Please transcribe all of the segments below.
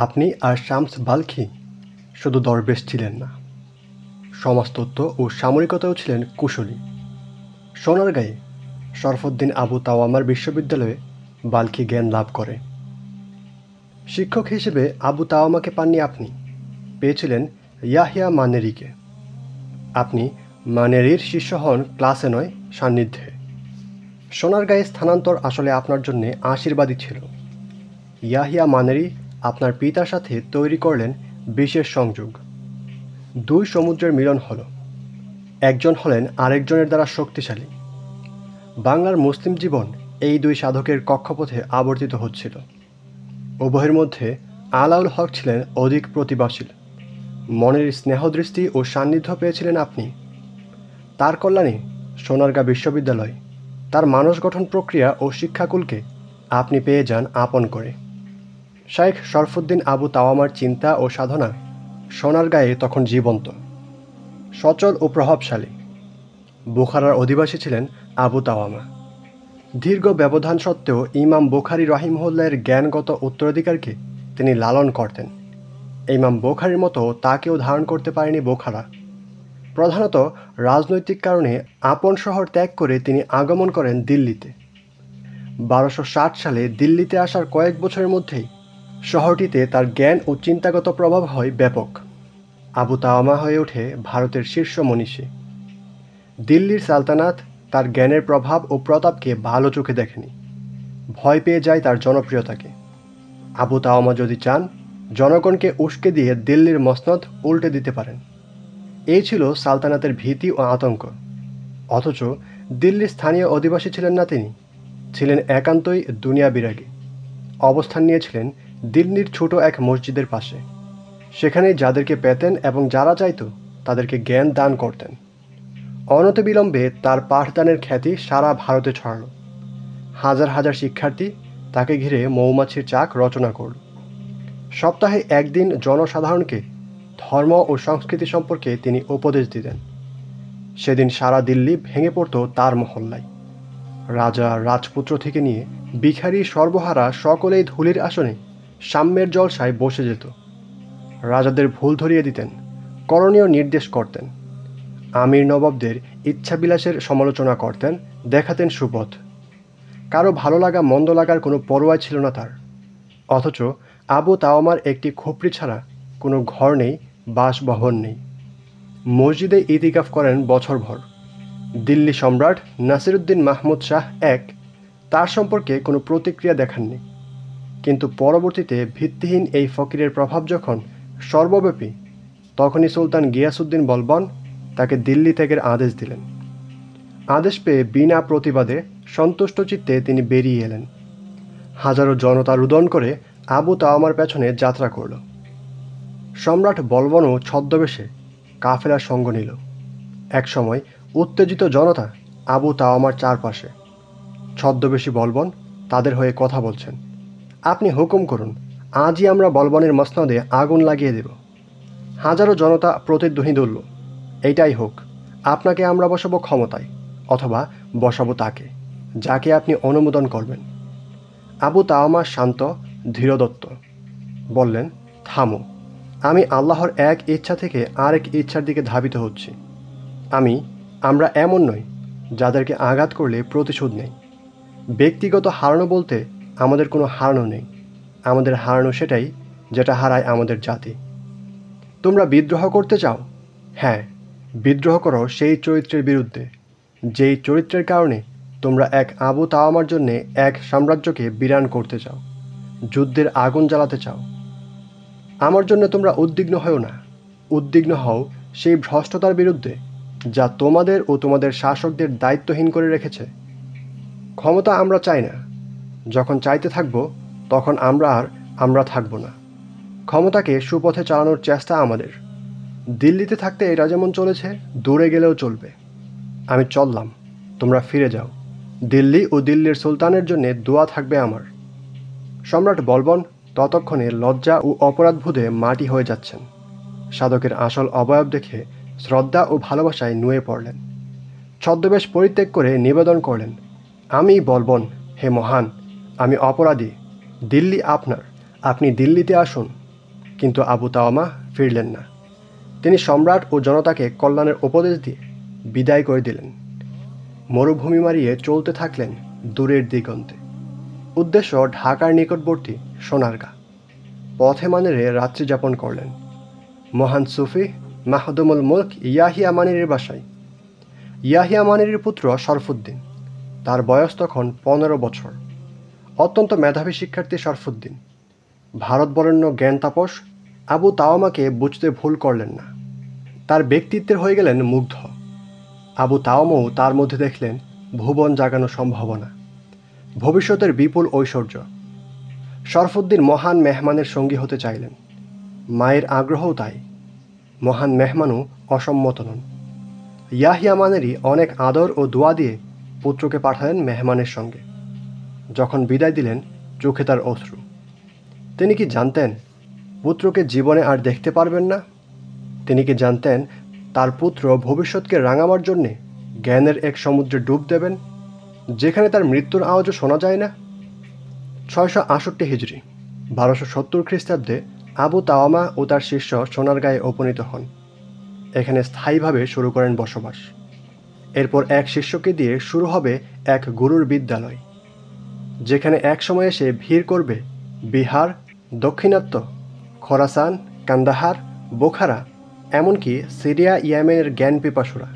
আপনি আর শামস বাল্কি শুধু দরবেশ ছিলেন না। সমাজতত্ত্ব ও সামরিকতাও ছিলেন কুশলী। সোনারগাঁয়ে শরফুদ্দিন আবু তাওয়ামার বিশ্ববিদ্যালয়ে বাল্কি জ্ঞান লাভ করে। শিক্ষক হিসেবে আবু তাওয়ামাকে পাননি আপনি। পেয়েছিলেন ইয়াহিয়া মানেরিকে। আপনি মানেরির শিষ্য হন ক্লাসে নয়, সান্নিধ্যে। সোনারগাঁয়ে স্থানান্তর আসলে আপনার জন্য আশীর্বাদই ছিল। ইয়াহিয়া মানেরি আপনার পিতার সাথে তৈরি করলেন বিশেষ সংযোগ। দুই সমুদ্রের মিলন হলো। একজন হলেন আরেকজনের দ্বারা শক্তিশালী। বাংলার মুসলিম জীবন এই দুই সাধকের কক্ষপথে আবর্তিত হচ্ছিল। উভয়ের মধ্যে আলাউল হক ছিলেন অধিক প্রতিভাশীল। মনের স্নেহদৃষ্টি ও সান্নিধ্য পেয়েছিলেন আপনি। তার কল্যাণে সোনারগাঁ বিশ্ববিদ্যালয়, তার মানস গঠন প্রক্রিয়া ও শিক্ষাকুলকে আপনি পেয়ে যান আপন করে। শাইখ শরফুদ্দিন আবু তাওয়ামার চিন্তা ও সাধনা সোনারগাঁয়ে তখন জীবন্ত। সচল ও প্রভাবশালী। বুখারার অধিবাসী ছিলেন আবু তাওয়ামা। দীর্ঘ ব্যবধান সত্ত্বেও ইমাম বুখারি রহিমহুল্লাহের জ্ঞানগত উত্তরাধিকারকে তিনি লালন করতেন। ইমাম বোখারির মতো তাকেও ধারণ করতে পারেনি বোখারা। প্রধানত রাজনৈতিক কারণে আপন শহর ত্যাগ করে তিনি আগমন করেন দিল্লিতে। বারোশো সালে দিল্লিতে আসার কয়েক বছরের মধ্যেই শহরটিতে তার জ্ঞান ও চিন্তাগত প্রভাব হয় ব্যাপক। আবু তাওয়ামা হয়ে ওঠে ভারতের শীর্ষ মনীষী। দিল্লির সালতানাত তার জ্ঞানের প্রভাব ও প্রতাপকে ভালো চোখে দেখেনি। ভয় পেয়ে যায় তার জনপ্রিয়তাকে। আবু তাওয়ামা যদি চান, জনগণকে উস্কে দিয়ে দিল্লির মসনদ উল্টে দিতে পারেন। এই ছিল সালতানাতের ভীতি ও আতঙ্ক। অথচ দিল্লির স্থানীয় অধিবাসী ছিলেন না তিনি। ছিলেন একান্তই দুনিয়া বিরাগী অবস্থান নিয়েছিলেন দিল্লির ছোট এক মসজিদের পাশে। সেখানে যাদেরকে পেতেন এবং যারা চাইতো, তাদেরকে জ্ঞান দান করতেন। অনতিবিলম্বে তার পাঠদানের খ্যাতি সারা ভারতে ছড়ালো। হাজার হাজার শিক্ষার্থী তাকে ঘিরে মৌমাছির চাক রচনা করল। সপ্তাহে একদিন জনসাধারণকে ধর্ম ও সংস্কৃতি সম্পর্কে তিনি উপদেশ দিতেন। সেদিন সারা দিল্লি ভেঙে পড়ত তার মহল্লায়। রাজা রাজপুত্র থেকে নিয়ে ভিখারি সর্বহারা সকলেই ধুলির আসনে সাম্যের জলসায় বসে যেত। রাজাদের ভুল ধরিয়ে দিতেন, করণীয় নির্দেশ করতেন। আমির নবাবদের ইচ্ছাবিলাসের সমালোচনা করতেন, দেখাতেন সুপথ। কারও ভালো লাগা, মন্দ লাগার কোনো পরোয়া ছিল না তার। অথচ আবু তাওয়ামার একটি খোপড়ি ছাড়া কোনো ঘর নেই, বাসভবন নেই। মসজিদে ইতিকাফ করেন বছরভর। দিল্লি সম্রাট নাসিরুদ্দিন মাহমুদ শাহ এক তার সম্পর্কে কোনো প্রতিক্রিয়া দেখাননি। কিন্তু পরবর্তীতে ভিত্তিহীন এই ফকিরের প্রভাব যখন সর্বব্যাপী, তখনই সুলতান গিয়াসুদ্দিন বলবন তাকে দিল্লি ত্যাগের আদেশ দিলেন। আদেশ পেয়ে বিনা প্রতিবাদে সন্তুষ্ট চিত্তে তিনি বেরিয়ে এলেন। হাজারো জনতা রুদন করে আবু তাওয়ামার পেছনে যাত্রা করল। সম্রাট বলবনও ছদ্মবেশে কাফেলার সঙ্গ নিল। একসময় উত্তেজিত জনতা আবু তাওয়ামার চারপাশে। ছদ্মবেশী বলবন তাদের হয়ে কথা বলছেন। আপনি হুকুম করুন, আজই আমরা বলবনের মসনদে আগুন লাগিয়ে দেব। হাজারো জনতা প্রতিধ্বনি তুলল এইটাই হোক, আপনাকে আমরা বসাবো ক্ষমতায়, অথবা বসাবো তাকে, যাকে আপনি অনুমোদন করবেন। আবু তাওয়ামা শান্ত, ধীরদত্ত। বললেন, থামো, আমি আল্লাহর এক ইচ্ছা থেকে আরেক ইচ্ছার দিকে ধাবিত হচ্ছি। আমি, আমরা এমন নই, যাদেরকে আঘাত করলে প্রতিশোধ নেই। ব্যক্তিগত হারানো বলতে আমাদের কোনো হারানো নেই। আমাদের হারানো সেটাই যেটা হারায় আমাদের জাতি। তোমরা বিদ্রোহ করতে চাও? হ্যাঁ বিদ্রোহ করো সেই চরিত্রের বিরুদ্ধে। যেই চরিত্রের কারণে তোমরা এক আবু তাওয়ামার জন্যে এক সাম্রাজ্যকে বিরান করতে চাও, যুদ্ধের আগুন জ্বালাতে চাও। আমার জন্য তোমরা উদ্বিগ্ন হও না। উদ্বিগ্ন হও সেই ভ্রষ্টতার বিরুদ্ধে যা তোমাদের ও তোমাদের শাসকদের দায়িত্বহীন করে রেখেছে। ক্ষমতা আমরা চাই না। যখন চাইতে থাকব, তখন আমরা আর আমরা থাকব না। ক্ষমতাকে সুপথে চালানোর চেষ্টা আমাদের। দিল্লিতে থাকতে এটা যেমন চলেছে, দূরে গেলেও চলবে। আমি চললাম, তোমরা ফিরে যাও। দিল্লি ও দিল্লির সুলতানের জন্য দোয়া থাকবে আমার। সম্রাট বলবন ততক্ষণে লজ্জা ও অপরাধবোধে মাটি হয়ে যাচ্ছেন। সাধকের আসল অবয়ব দেখে শ্রদ্ধা ও ভালোবাসায় নুয়ে পড়লেন। ছদ্মবেশ পরিত্যাগ করে নিবেদন করলেন, আমি বলবন, হে মহান আমি অপরাধী। দিল্লি আপনার। আপনি দিল্লিতে আসুন। কিন্তু আবু তাওয়ামা ফিরলেন না। তিনি সম্রাট ও জনতাকে কল্যাণের উপদেশ দিয়ে বিদায় করে দিলেন। মরুভূমি মারিয়ে চলতে থাকলেন দূরের দিগন্তে। উদ্দেশ্য ঢাকার নিকটবর্তী সোনারগা। পথে মানেরে রাত্রি যাপন করলেন। মহান সুফি মাহদুমুল মুলক ইয়াহিয়া মানিরের বাসায়। ইয়াহিয়া মানিরের পুত্র শরফুদ্দিন। তার বয়স তখন পনেরো বছর। অত্যন্ত মেধাবী শিক্ষার্থী শরফুদ্দিন। ভারত বরেণ্য জ্ঞান তাপস আবু তাওয়ামাকে বুঝতে ভুল করলেন না। তার ব্যক্তিত্বের হয়ে গেলেন মুগ্ধ। আবু তাওয়ামাও তার মধ্যে দেখলেন ভুবন জাগানো সম্ভাবনা। ভবিষ্যতের বিপুল ঐশ্বর্য। শরফুদ্দিন মহান মেহমানের সঙ্গী হতে চাইলেন। মায়ের আগ্রহও তাই। মহান মেহমানও অসম্মত নন। ইয়াহিয়া মানেরই অনেক আদর ও দোয়া দিয়ে পুত্রকে পাঠালেন মেহমানের সঙ্গে। যখন বিদায় দিলেন চোখে তার অশ্রু। তিনি কি জানতেন পুত্রকে জীবনে আর দেখতে পারবেন না? তিনি কি জানতেন তার পুত্র ভবিষ্যৎকে রাঙাবার জন্যে জ্ঞানের এক সমুদ্রে ডুব দেবেন, যেখানে তার মৃত্যুর আওয়াজও শোনা যায় না? ছয়শো আষট্টি হিজড়ি, বারোশো সত্তর খ্রিস্টাব্দে আবু তাওয়ামা ও তার শিষ্য সোনার সোনারগাঁয়ে উপনীত হন। এখানে স্থায়ীভাবে শুরু করেন বসবাস। এরপর এক শিষ্যকে দিয়ে শুরু হবে এক গুরুর বিদ্যালয়। যেখানে এক সময় এসে ভিড় করবে বিহার, দক্ষিণাত্য, খোরাসান, কান্দাহার, বোখারা, এমনকি সিরিয়া, ইয়েমেনের জ্ঞান পিপাসুরা।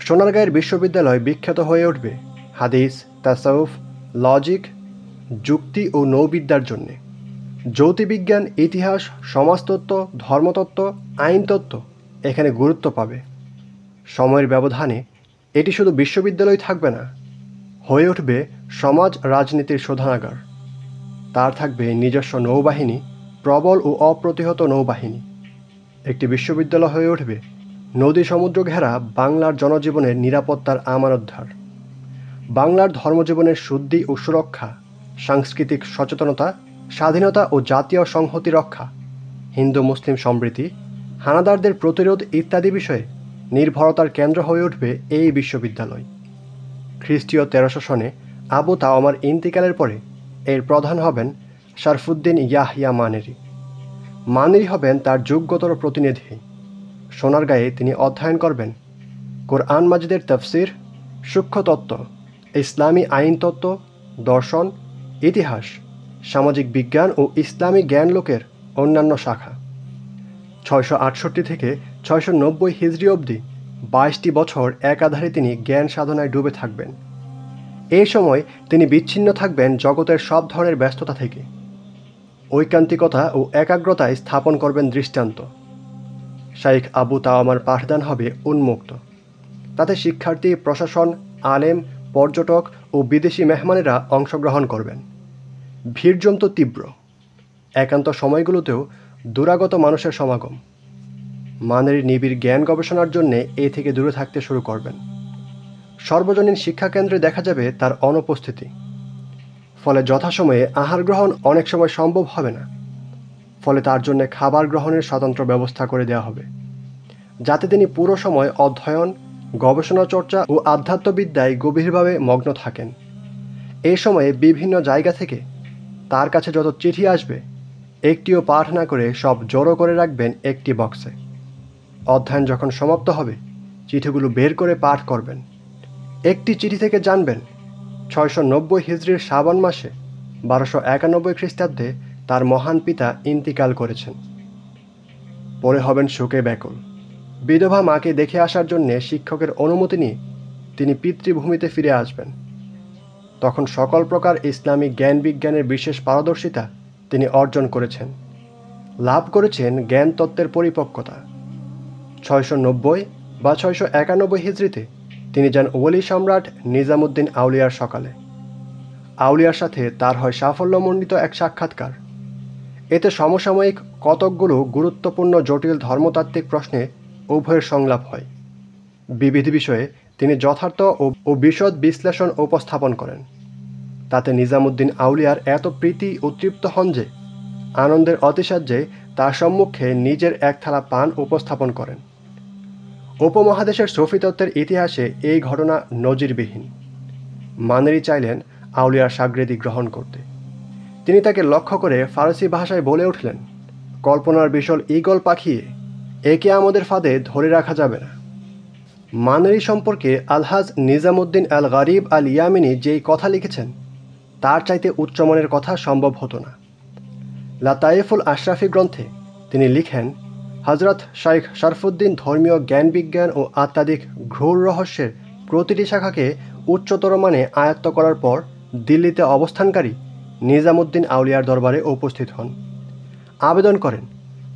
সোনারগাঁয়ের বিশ্ববিদ্যালয় বিখ্যাত হয়ে উঠবে হাদিস তাসাউফ লজিক, যুক্তি ও নৌবিদ্যার জন্যে। জ্যোতির্বিজ্ঞান, ইতিহাস, সমাজতত্ত্ব, ধর্মতত্ত্ব, আইনতত্ত্ব এখানে গুরুত্ব পাবে। সময়ের ব্যবধানে এটি শুধু বিশ্ববিদ্যালয় থাকবে না হয়ে উঠবে সমাজ রাজনীতির শোধনাগার। তার থাকবে নিজস্ব নৌবাহিনী, প্রবল ও অপ্রতিহত নৌবাহিনী। একটি বিশ্ববিদ্যালয় হয়ে উঠবে নদী সমুদ্র ঘেরা বাংলার জনজীবনের নিরাপত্তার আমানোদ্ধার। বাংলার ধর্মজীবনের শুদ্ধি ও সুরক্ষা, সাংস্কৃতিক সচেতনতা, স্বাধীনতা ও জাতীয় সংহতি রক্ষা, হিন্দু, মুসলিম সম্প্রীতি হানাদারদের প্রতিরোধ ইত্যাদি বিষয়ে নির্ভরতার কেন্দ্র হয়ে উঠবে এই বিশ্ববিদ্যালয়। খ্রিস্টীয় তেরোশো সনে আবু তাওয়ামার ইন্তিকালের পরে এর প্রধান হবেন শারফুদ্দিন ইয়াহিয়া মানেরি। মানেরি হবেন তার যোগ্যতর প্রতিনিধি। সোনার সোনারগাঁয়ে তিনি অধ্যয়ন করবেন কোরআন মাজিদের তফসির সূক্ষ্মতত্ত্ব ইসলামী আইনতত্ত্ব দর্শন, ইতিহাস, সামাজিক বিজ্ঞান ও ইসলামী জ্ঞান লোকের অন্যান্য শাখা। ছয়শো আটষট্টি থেকে ছয়শো নব্বই হিজড়ি অবধি বাইশটি বছর একাধারে তিনি জ্ঞান সাধনায় ডুবে থাকবেন। এই সময় তিনি বিচ্ছিন্ন থাকবেন জগতের সব ধরনের ব্যস্ততা থেকে। ঐকান্তিকতা ও একাগ্রতায় স্থাপন করবেন দৃষ্টান্ত। শাইখ আবু তাওয়ামার পাঠদান হবে উন্মুক্ত। তাতে শিক্ষার্থী, প্রশাসন, আলেম, পর্যটক ও বিদেশি মেহমানেরা অংশগ্রহণ করবেন। ভিড় জমত তীব্র। একান্ত সময়গুলোতেও দুরাগত মানুষের সমাগম। মানের নিবিড় জ্ঞান গবেষণার জন্যে এ থেকে দূরে থাকতে শুরু করবেন। সর্বজনীন শিক্ষা কেন্দ্রে দেখা যাবে তার অনুপস্থিতি। ফলে যথাসময়ে আহার গ্রহণ অনেক সময় সম্ভব হবে না। ফলে তার জন্য খাবার গ্রহণের স্বতন্ত্র ব্যবস্থা করে দেওয়া হবে। যাতে তিনি পুরো সময় অধ্যয়ন, গবেষণা চর্চা ও আধ্যাত্মবিদ্যায় গভীরভাবে মগ্ন থাকেন। এই সময়ে বিভিন্ন জায়গা থেকে তার কাছে যত চিঠি আসবে, একটিও পাঠ না করে সব জড়ো করে রাখবেন একটি বক্সে। অধ্যয়ন যখন সমাপ্ত হবে, চিঠিগুলো বের করে পাঠ করবেন। একটি চিঠি থেকে জানবেন ছয়শো নব্বই হিজড়ির শ্রাবণ মাসে বারোশো একানব্বই খ্রিস্টাব্দে তার মহান পিতা ইন্তিকাল করেছেন। পরে হবেন শোকে ব্যাকুল। বিধবা মাকে দেখে আসার জন্যে শিক্ষকের অনুমতি নিয়ে তিনি পিতৃভূমিতে ফিরে আসবেন। তখন সকল প্রকার ইসলামিক জ্ঞান বিজ্ঞানের বিশেষ পারদর্শিতা তিনি অর্জন করেছেন। লাভ করেছেন জ্ঞান তত্ত্বের পরিপক্কতা। ছয়শো নব্বই বা ছয়শো একানব্বই হিজড়িতে তিনি যান ওলি সম্রাট নিজামুদ্দিন আউলিয়ার সকালে। আউলিয়ার সাথে তার হয় সাফল্যমণ্ডিত এক সাক্ষাৎকার। এতে সমসাময়িক কতকগুলো গুরুত্বপূর্ণ জটিল ধর্মতাত্ত্বিক প্রশ্নে উভয়ের সংলাপ হয়। বিবিধ বিষয়ে তিনি যথার্থ ও বিশদ বিশ্লেষণ উপস্থাপন করেন। তাতে নিজামুদ্দিন আউলিয়ার এত প্রীতি উতৃপ্ত হন যে, আনন্দের অতিসাহ্যে তার সম্মুখে নিজের এক থালা পান উপস্থাপন করেন। উপমহাদেশের সফি তত্ত্বের ইতিহাসে এই ঘটনা নজিরবিহীন। মানেরি চাইলেন আউলিয়ার সাগরেদি গ্রহণ করতে। তিনি তাকে লক্ষ্য করে ফারসি ভাষায় বলে উঠলেন, কল্পনার বিশল ঈগল পাখিয়ে একে আমাদের ফাঁদে ধরে রাখা যাবে না। মানেরি সম্পর্কে আলহাজ নিজামুদ্দিন আল গরিব আল ইয়ামিনী যেই কথা লিখেছেন, তার চাইতে উচ্চমানের কথা সম্ভব হতো না। লাতাইফুল আশরাফি গ্রন্থে তিনি লিখেন হজরত শাইখ শরফুদ্দিন ধর্মীয় জ্ঞান বিজ্ঞান ও আত্মাধিক ঘ্রূর রহস্যের প্রতিটি শাখাকে উচ্চতর মানে আয়ত্ত করার পর দিল্লিতে অবস্থানকারী নিজামুদ্দিন আউলিয়ার দরবারে উপস্থিত হন। আবেদন করেন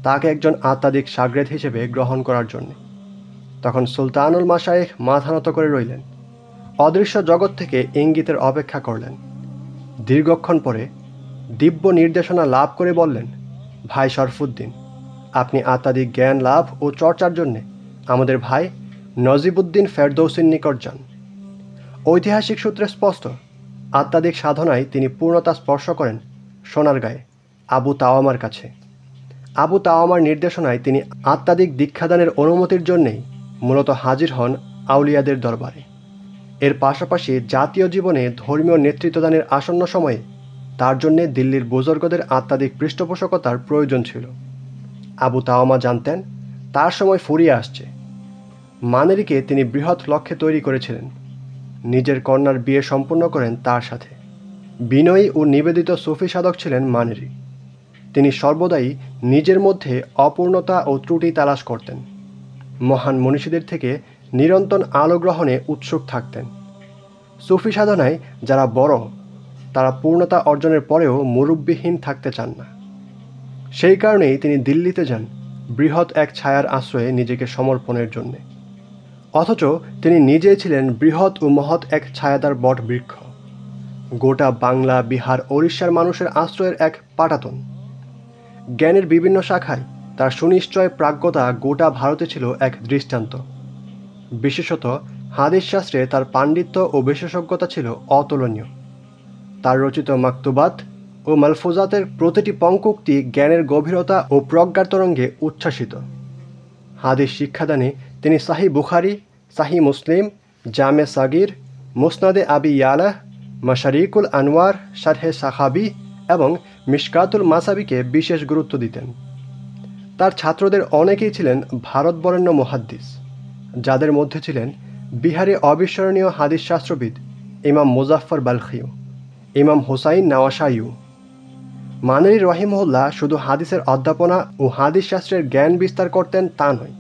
তাকে একজন আত্মাধিক সাগরেদ হিসেবে গ্রহণ করার জন্য। তখন সুলতানুল মাসায়েখ মাথা নত করে রইলেন। অদৃশ্য জগৎ থেকে ইঙ্গিতের অপেক্ষা করলেন। দীর্ঘক্ষণ পরে দিব্য নির্দেশনা লাভ করে বললেন, ভাই শরফুদ্দিন আপনি আত্মাধিক জ্ঞান লাভ ও চর্চার জন্যে আমাদের ভাই নজিবুদ্দিন ফেরদৌসির নিকট যান। ঐতিহাসিক সূত্রে স্পষ্ট, আত্মাধিক সাধনায় তিনি পূর্ণতা স্পর্শ করেন সোনার গায়ে আবু তাওয়ামার কাছে। আবু তাওয়ামার নির্দেশনায় তিনি আত্মাধিক দীক্ষাদানের অনুমতির জন্যেই মূলত হাজির হন আউলিয়াদের দরবারে। এর পাশাপাশি জাতীয় জীবনে ধর্মীয় নেতৃত্বদানের আসন্ন সময়ে তার জন্যে দিল্লির বুজুর্গদের আত্মাধিক পৃষ্ঠপোষকতার প্রয়োজন ছিল। আবু তাওয়ামা জানতেন, তার সময় ফুরিয়ে আসছে। মানেরিকে তিনি বৃহৎ লক্ষ্যে তৈরি করেছিলেন। নিজের কন্যার বিয়ে সম্পন্ন করেন তার সাথে। বিনয়ী ও নিবেদিত সুফি সাধক ছিলেন মানেরি। তিনি সর্বদাই নিজের মধ্যে অপূর্ণতা ও ত্রুটি তালাশ করতেন। মহান মনীষীদের থেকে নিরন্তর আলো গ্রহণে উৎসুক থাকতেন। সুফি সাধনায় যারা বড়, তারা পূর্ণতা অর্জনের পরেও মুরব্বিহীন থাকতে চান না। সেই কারণেই তিনি দিল্লিতে যান, বৃহৎ এক ছায়ার আশ্রয়ে নিজেকে সমর্পণের জন্যে। অথচ তিনি নিজেই ছিলেন বৃহৎ ও মহৎ এক ছায়াদার বট বৃক্ষ। গোটা বাংলা, বিহার, ওড়িশার মানুষের আশ্রয়ের এক পাটাতন। জ্ঞানের বিভিন্ন শাখায় তার সুনিশ্চয় প্রাজ্ঞতা গোটা ভারতে ছিল এক দৃষ্টান্ত। বিশেষত হাদিস শাস্ত্রে তার পাণ্ডিত্য ও বিশেষজ্ঞতা ছিল অতুলনীয়। তার রচিত মাকতুবাত ও মালফুজাতের প্রতিটি পঙ্কুক্তি জ্ঞানের গভীরতা ও প্রজ্ঞার তরঙ্গে উচ্ছ্বাসিত। হাদিস শিক্ষাদানে তিনি সাহি বুখারি, সাহি মুসলিম, জামে সাগির, মুসনাদে আবি ইয়ালাহ, মাশারিকুল আনোয়ার শারহে সাহাবি এবং মিশকাতুল মাসাবিকে বিশেষ গুরুত্ব দিতেন। তার ছাত্রদের অনেকেই ছিলেন ভারতবরেণ্য মহাদ্দিস, যাদের মধ্যে ছিলেন বিহারে অবিস্মরণীয় হাদিস শাস্ত্রবিদ ইমাম মুজাফর বালখিউ ইমাম হোসাইন নাওয়াশাইউ মানেরি রহিমহল্লা শুধু হাদিসের অধ্যাপনা ও হাদিস শাস্ত্রের জ্ঞান বিস্তার করতেন তা নয়।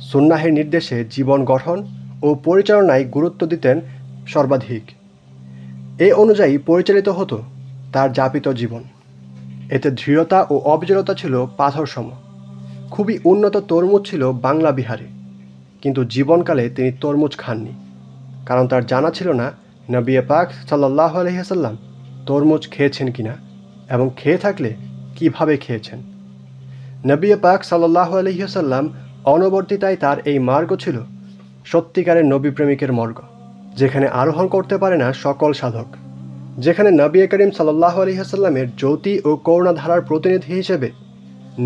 সুন্নাহের নির্দেশে জীবন গঠন ও পরিচালনায় গুরুত্ব দিতেন সর্বাধিক। এ অনুযায়ী পরিচালিত হতো তার যাপিত জীবন। এতে দৃঢ়তা ও অবিচলতা ছিল পাথর সম খুবই উন্নত তরমুজ ছিল বাংলা বিহারে। কিন্তু জীবনকালে তিনি তরমুজ খাননি। কারণ তার জানা ছিল না, নবী পাক সাল্লাহ আলহিহাসাল্লাম তরমুজ খেয়েছেন কিনা। এবং খেয়ে থাকলে কীভাবে খেয়েছেন? নবী পাক সাল্লাহ আলহিহাসাল্লাম অনবর্তিতায় তার এই মার্গ ছিল সত্যিকারের নবী প্রেমিকের মর্গ, যেখানে আরোহণ করতে পারে না সকল সাধক, যেখানে নবী করিম সাল্লাহ আলহিহাসাল্লামের জ্যোতি ও করুণাধারার প্রতিনিধি হিসেবে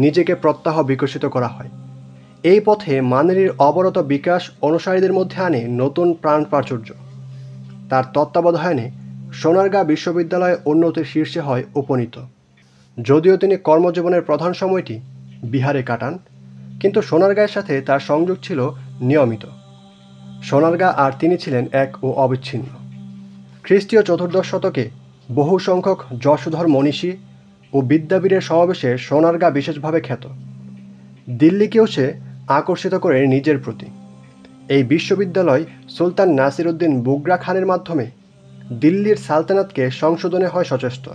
নিজেকে প্রত্যাহ বিকশিত করা হয়। এই পথে মানেরির অবরত বিকাশ অনুসারীদের মধ্যে আনে নতুন প্রাণ প্রাচুর্য তার তত্ত্বাবধানে সোনারগাঁ বিশ্ববিদ্যালয় উন্নতির শীর্ষে হয় উপনীত। যদিও তিনি কর্মজীবনের প্রধান সময়টি বিহারে কাটান, কিন্তু সোনারগাঁয়ের সাথে তার সংযোগ ছিল নিয়মিত। সোনারগাঁ আর তিনি ছিলেন এক ও অবিচ্ছিন্ন। খ্রিস্টীয় চতুর্দশ শতকে বহু সংখ্যক যশোধর মনীষী ও বিদ্যাবীরের সমাবেশে সোনারগাঁ বিশেষভাবে খ্যাত। দিল্লিকেও সে আকর্ষিত করে নিজের প্রতি। এই বিশ্ববিদ্যালয় সুলতান নাসির উদ্দিন বুগরা খানের মাধ্যমে দিল্লির সালতানাতকে সংশোধনে হয় সচেষ্ট।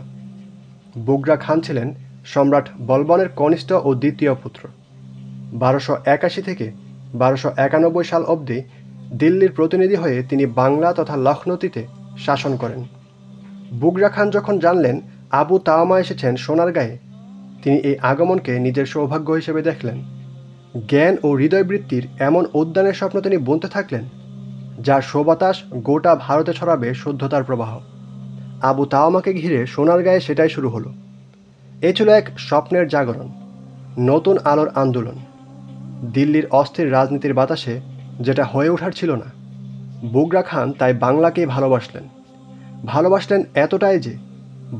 বুগরা খান ছিলেন সম্রাট বলবনের কনিষ্ঠ ও দ্বিতীয় পুত্র। বারোশো একাশি থেকে বারোশো একানব্বই সাল অবধি দিল্লির প্রতিনিধি হয়ে তিনি বাংলা তথা লখনৌতিতে শাসন করেন। বুগরা খান যখন জানলেন আবু তাওয়ামা এসেছেন সোনার সোনারগাঁয়ে তিনি এই আগমনকে নিজের সৌভাগ্য হিসেবে দেখলেন। জ্ঞান ও হৃদয়বৃত্তির এমন উদ্যানের স্বপ্ন তিনি বুনতে থাকলেন যার শোবাতাস গোটা ভারতে ছড়াবে শুদ্ধতার প্রবাহ। আবু তাওয়ামাকে ঘিরে সোনার গায়ে সেটাই শুরু হলো। এ ছিল এক স্বপ্নের জাগরণ, নতুন আলোর আন্দোলন। দিল্লির অস্থির রাজনীতির বাতাসে যেটা হয়ে ওঠার ছিল না, বুগরা খান তাই বাংলাকেই ভালোবাসলেন। ভালোবাসলেন এতটাই যে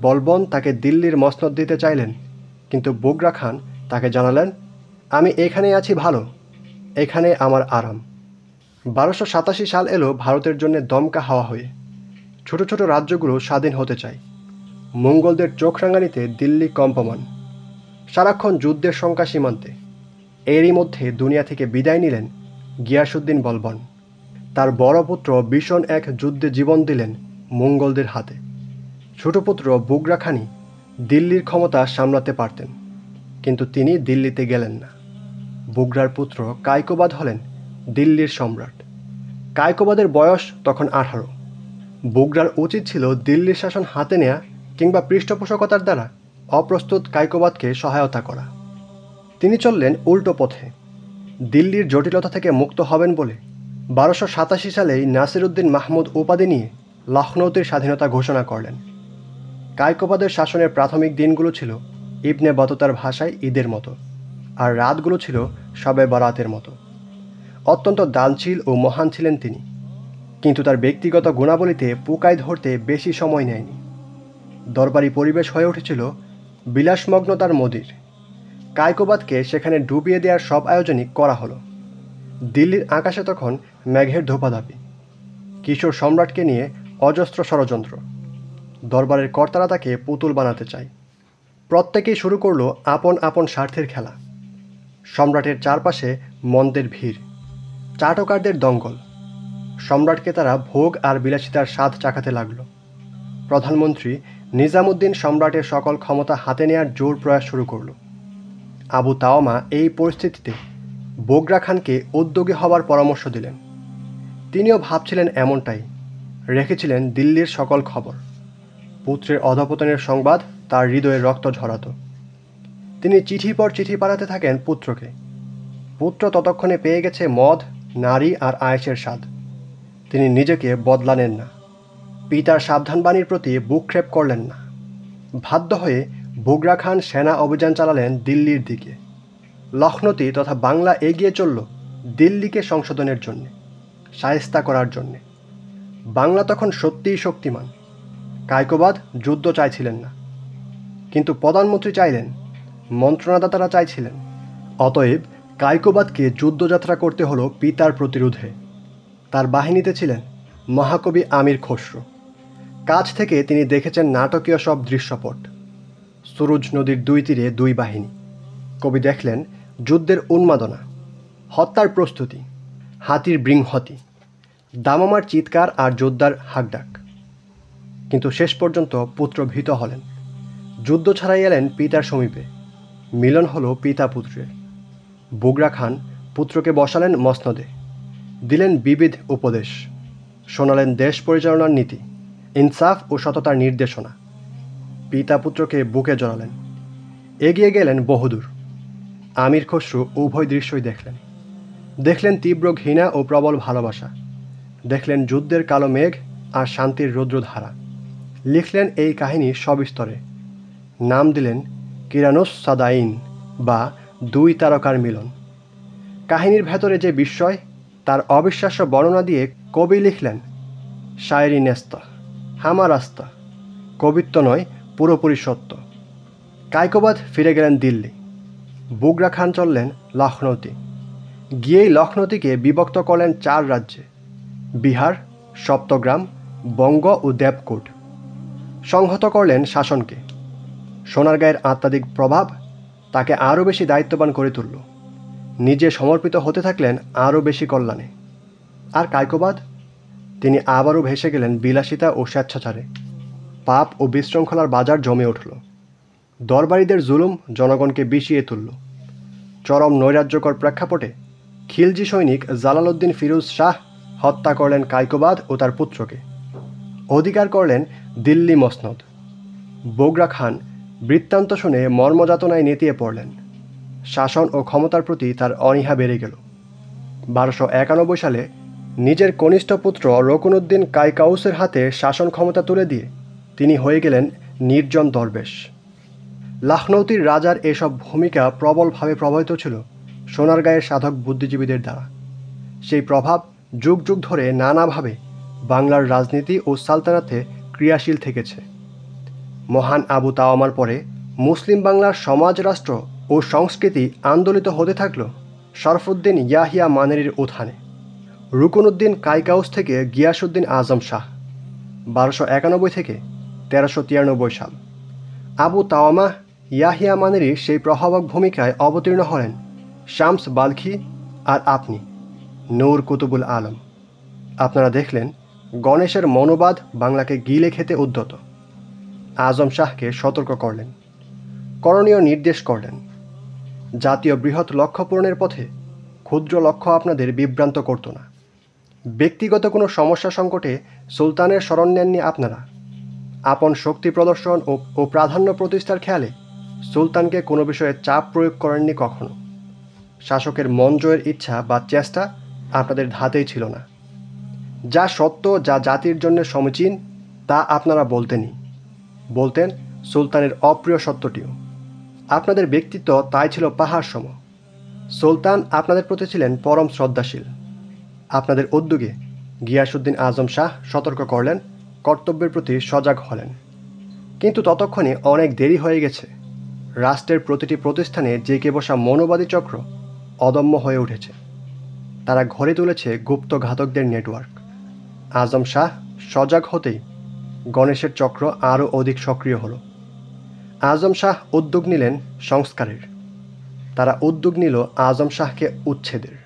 বলবন তাকে দিল্লির মসনদ দিতে চাইলেন, কিন্তু বুগরা খান তাকে জানালেন, আমি এখানে আছি ভালো এখানে আমার আরাম। বারোশো সাতাশি সাল এলো ভারতের জন্য দমকা হাওয়া হয়ে। ছোট ছোট রাজ্যগুলো স্বাধীন হতে চায়। মঙ্গলদের চোখ রাঙানিতে দিল্লি কম্পমান। সারাক্ষণ যুদ্ধের শঙ্কা সীমান্তে। এরই মধ্যে দুনিয়া থেকে বিদায় নিলেন গিয়াসুদ্দিন বলবন। তার বড় পুত্র ভীষণ এক যুদ্ধে জীবন দিলেন মঙ্গলদের হাতে। ছোট পুত্র বুগরা খানি দিল্লির ক্ষমতা সামলাতে পারতেন। কিন্তু তিনি দিল্লিতে গেলেন না। বুগরার পুত্র কায়কোবাদ হলেন দিল্লির সম্রাট। কায়কোবাদের বয়স তখন আঠারো। বুগরার উচিত ছিল দিল্লির শাসন হাতে নেয়া কিংবা পৃষ্ঠপোষকতার দ্বারা অপ্রস্তুত কায়কোবাদকে সহায়তা করা। তিনি চললেন উল্টো পথে। দিল্লির জটিলতা থেকে মুক্ত হবেন বলে বারোশো সাতাশি সালেই নাসিরুদ্দিন মাহমুদ উপাধি নিয়ে লখনৌতির স্বাধীনতা ঘোষণা করলেন। কায়কোবাদের শাসনের প্রাথমিক দিনগুলো ছিল ইবনে বততার ভাষায় ঈদের মতো, আর রাতগুলো ছিল সবে বরাতের মতো। অত্যন্ত দানশীল ও মহান ছিলেন তিনি। কিন্তু তার ব্যক্তিগত গুণাবলীতে পোকায় ধরতে বেশি সময় নেয়নি। দরবারি পরিবেশ হয়ে উঠেছিল বিলাসমগ্নতার মদির। কায়কোবাদকে সেখানে ডুবিয়ে দেওয়ার সব আয়োজনই করা হলো। দিল্লির আকাশে তখন মেঘের ধোপাধাপি। কিশোর সম্রাটকে নিয়ে অজস্র ষড়যন্ত্র। দরবারের কর্তারা তাকে পুতুল বানাতে চায়। প্রত্যেকেই শুরু করল আপন আপন স্বার্থের খেলা। সম্রাটের চারপাশে মন্দের ভিড়। চাটকারদের দঙ্গল। সম্রাটকে তারা ভোগ আর বিলাসিতার স্বাদ চাকাতে লাগল। প্রধানমন্ত্রী নিজামুদ্দিন সম্রাটের সকল ক্ষমতা হাতে নেয়ার জোর প্রয়াস শুরু করল। আবু তাওমা এই পরিস্থিতিতে বোগরা খানকে উদ্যোগী হবার পরামর্শ দিলেন। তিনিও ভাবছিলেন এমনটাই। রেখেছিলেন দিল্লির সকল খবর। পুত্রের অধপতনের সংবাদ তার হৃদয়ে রক্ত ঝরাত। তিনি চিঠি পর চিঠি পাঠাতে থাকেন পুত্রকে। পুত্র ততক্ষণে পেয়ে গেছে মদ নারী আর আয়েসের স্বাদ। তিনি নিজেকে বদলানেন না। পিতার সাবধানবাণীর প্রতি বুকক্ষেপ করলেন না। বাধ্য হয়ে বুগরা খান সেনা অভিযান চালালেন দিল্লির দিকে। লখনৌতি তথা বাংলা এগিয়ে চলল দিল্লিকে সংশোধনের জন্যে, সায়স্তা করার জন্যে। বাংলা তখন সত্যিই শক্তিমান। কায়কোবাদ যুদ্ধ চাইছিলেন না। কিন্তু প্রধানমন্ত্রী চাইলেন, মন্ত্রণাদাতারা চাইছিলেন। অতএব কায়কোবাদকে যুদ্ধযাত্রা করতে হলো পিতার প্রতিরোধে। তার বাহিনীতে ছিলেন মহাকবি আমির খসরু। কাছ থেকে তিনি দেখেছেন নাটকীয় সব দৃশ্যপট। সুরুজ নদীর দুই তীরে দুই বাহিনী। কবি দেখলেন যুদ্ধের উন্মাদনা, হত্যার প্রস্তুতি, হাতির বৃংহতি, দামামার চিৎকার আর যোদ্ধার হাকডাক। কিন্তু শেষ পর্যন্ত পুত্র ভীত হলেন। যুদ্ধ ছাড়াই এলেন পিতার সমীপে। মিলন হলো পিতা পুত্রের। বুগরা খান পুত্রকে বসালেন মসনদে। দিলেন বিবিধ উপদেশ। শোনালেন দেশ পরিচালনার নীতি, ইনসাফ ও সততার নির্দেশনা। পিতা পুত্রকে বুকে জড়ালেন। এগিয়ে গেলেন বহুদূর। আমির খসরু উভয় দৃশ্যই দেখলেন। দেখলেন তীব্র ঘৃণা ও প্রবল ভালোবাসা। দেখলেন যুদ্ধের কালো মেঘ আর শান্তির রৌদ্রধারা। লিখলেন এই কাহিনী সবিস্তরে। নাম দিলেন কিরানুস সাদাইন বা দুই তারকার মিলন। কাহিনীর ভেতরে যে বিস্ময়, তার অবিশ্বাস্য বর্ণনা দিয়ে কবি লিখলেন, শায়েরি নেস্তা হামার আস্তা কবিত্ব নয়, পুরোপুরি সত্য। কায়কোবাদ ফিরে গেলেন দিল্লি। বুগরা খান চললেন লখনৌতি। গিয়েই লখনৌতিকে বিভক্ত করলেন চার রাজ্যে, বিহার, সপ্তগ্রাম, বঙ্গ ও দেবকোট। সংহত করলেন শাসনকে। সোনারগাঁয়ের আত্মাধিক প্রভাব তাকে আরও বেশি দায়িত্ববান করে তুলল। নিজে সমর্পিত হতে থাকলেন আরও বেশি কল্যাণে। আর কায়কোবাদ? তিনি আবারও ভেসে গেলেন বিলাসিতা ও স্বেচ্ছাচারে। পাপ ও বিশৃঙ্খলার বাজার জমে উঠল। দরবারীদের জুলুম জনগণকে বিষিয়ে তুলল। চরম নৈরাজ্যকর প্রেক্ষাপটে খিলজি সৈনিক জালালউদ্দিন ফিরোজ শাহ হত্যা করলেন কায়কোবাদ ও তার পুত্রকে। অধিকার করলেন দিল্লি মসনদ। বগরা খান বৃত্তান্ত শুনে মর্মযাতনায় নেতিয়ে পড়লেন। শাসন ও ক্ষমতার প্রতি তার অনীহা বেড়ে গেল। বারোশো একানব্বই সালে নিজের কনিষ্ঠ পুত্র রকুনুদ্দিন কাইকাউসের হাতে শাসন ক্ষমতা তুলে দিয়ে তিনি হয়ে গেলেন নির্জন দরবেশ। লাখনৌতির রাজার এসব ভূমিকা প্রবলভাবে প্রভাবিত ছিল সোনারগাঁয়ের সাধক বুদ্ধিজীবীদের দ্বারা। সেই প্রভাব যুগ যুগ ধরে নানাভাবে বাংলার রাজনীতি ও সালতানাতে ক্রিয়াশীল থেকেছে। মহান আবু তাওয়ামার পরে মুসলিম বাংলার সমাজ, রাষ্ট্র ও সংস্কৃতি আন্দোলিত হতে থাকল শরফুদ্দিন ইয়াহিয়া মানেরির উত্থানে। রুকনউদ্দিন কাইকাউস থেকে গিয়াসুদ্দিন আজম শাহ, বারোশো একানব্বই থেকে তেরোশো তিরানব্বই সাল। আবু তাওয়ামা ইয়াহিয়া মানেরি সেই প্রভাবক ভূমিকায় অবতীর্ণ হলেন শামস বালখি আর আপনি, নূর কুতুবুল আলম। আপনারা দেখলেন গণেশের মনোবাদ বাংলাকে গিলে খেতে উদ্যত। আজম শাহকে সতর্ক করলেন। করণীয় নির্দেশ করলেন। জাতীয় বৃহৎ লক্ষ্য পূরণের পথে ক্ষুদ্র লক্ষ্য আপনাদের বিভ্রান্ত করত না। ব্যক্তিগত কোনো সমস্যা সংকটে সুলতানের স্মরণ নেননি আপনারা। আপন শক্তি প্রদর্শন ও প্রাধান্য প্রতিষ্ঠার খেয়ালে সুলতানকে কোনো বিষয়ে চাপ প্রয়োগ করেননি কখনো। শাসকের মন জয়ের ইচ্ছা বা চেষ্টা আপনাদের ধাতেই ছিল না। যা সত্য, যা জাতির জন্য সমীচীন, তা আপনারা বলতেনই। বলতেন, সুলতানের অপ্রিয় সত্যটিও। আপনাদের ব্যক্তিত্ব তাই ছিল পাহাড় সম সুলতান আপনাদের প্রতি ছিলেন পরম শ্রদ্ধাশীল। আপনাদের উদ্যোগে গিয়াসুদ্দিন আজম শাহ সতর্ক করলেন, কর্তব্যের প্রতি সজাগ হলেন। কিন্তু ততক্ষণে অনেক দেরি হয়ে গেছে। রাষ্ট্রের প্রতিটি প্রতিষ্ঠানে জেঁকে বসা মনোবাদী চক্র অদম্য হয়ে উঠেছে। তারা ঘরে তুলেছে গুপ্ত ঘাতকদের নেটওয়ার্ক। আজম শাহ সজাগ হতেই গণেশের চক্র আরও অধিক সক্রিয় হল। আজম শাহ উদ্যোগ নিলেন সংস্কারের। তারা উদ্যোগ নিল আজম শাহকে উচ্ছেদের।